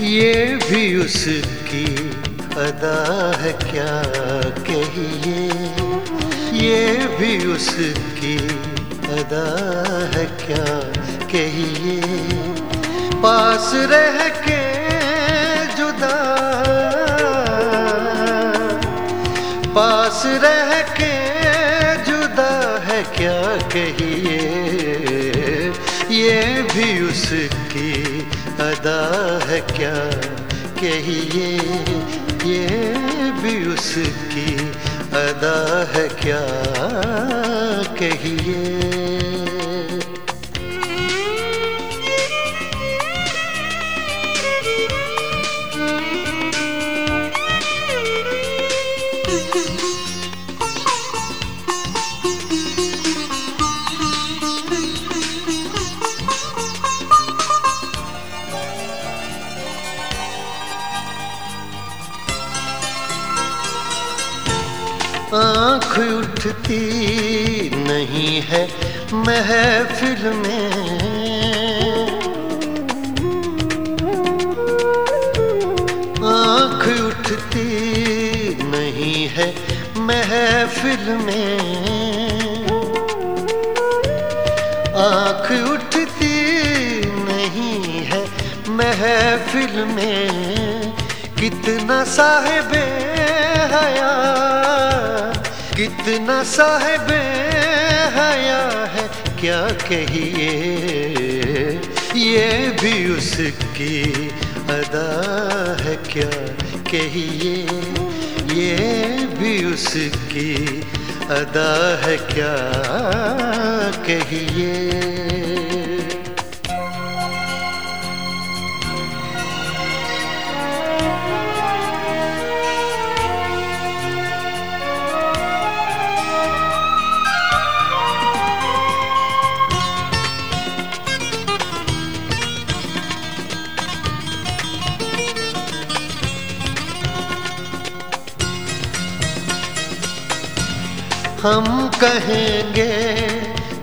ये भी उसकी अदा है क्या कहिए? ये भी उसकी अदा है क्या कहिए? पास रह के जुदा, पास रह के जुदा है क्या कहिए? ये भी उसकी अदा है क्या? कहिए ये भी उसकी अदा है क्या? कहिए। आँख उठती नहीं है महफिल में। आँख उठती नहीं है महफिल में। आँख उठती नहीं है महफिल में। कितना साहेबे हया कितना साहेब हया है, क्या कहिए? ये भी उसकी अदा है, क्या कहिए? ये भी उसकी अदा है, क्या कहिए? हम कहेंगे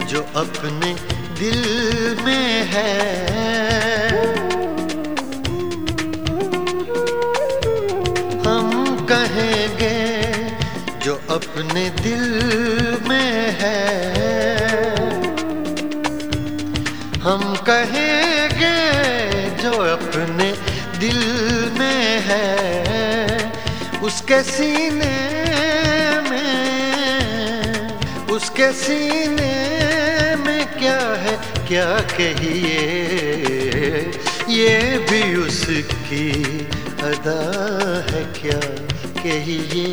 जो अपने दिल में है। हम कहेंगे जो अपने दिल में है। हम कहेंगे जो अपने दिल में है। उसके सीने उसके सीने में क्या है, क्या कहिए? ये भी उसकी अदा है, क्या कहिए?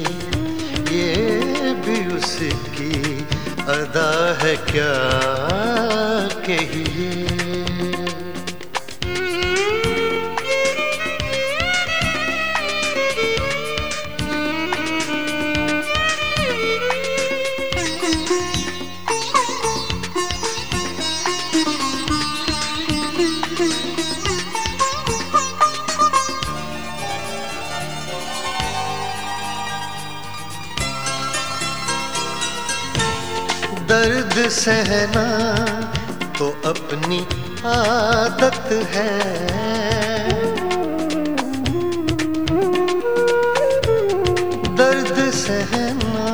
ये भी उसकी अदा है, क्या कहिए? दर्द सहना तो अपनी आदत है। दर्द सहना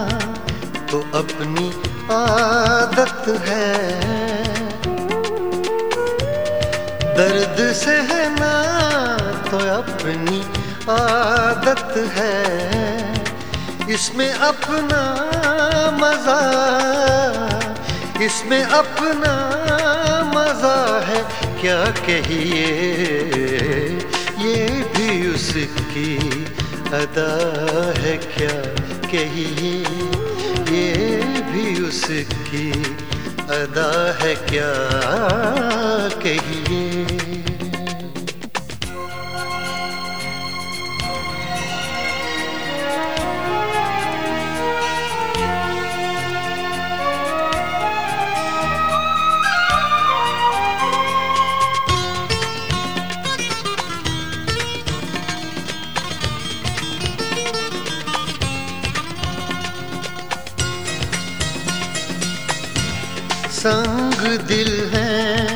तो अपनी आदत है। दर्द सहना तो अपनी आदत है। इसमें अपना मज़ा इसमें अपना मज़ा है? क्या कहिए? ये भी उसकी अदा है, क्या कहिए? ये भी उसकी अदा है, क्या कहिए? संग दिल है,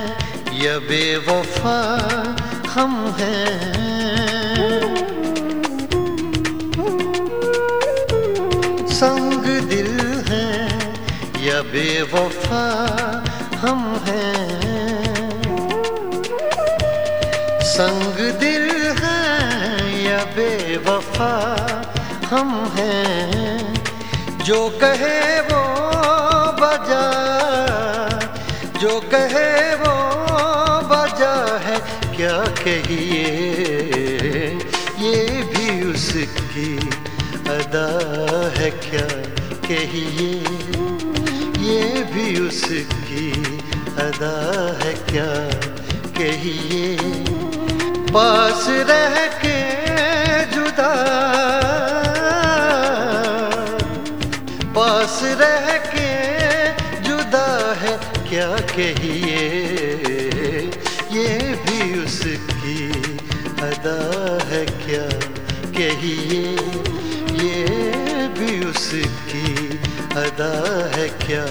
या बेवफा हम हैं। संग दिल है, या बेवफा हम हैं। संग दिल है, या बेवफा हम हैं। जो कहे वो बजा जो कहे वो बजा है, क्या कहिए? ये भी उसकी अदा है, क्या कहिए? ये भी उसकी अदा है, क्या कहिए? पास रह के जुदा, पास रह क्या कहिए ये भी उसकी अदा है क्या कहिए? ये भी उसकी अदा है क्या?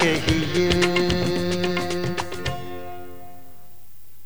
कहिए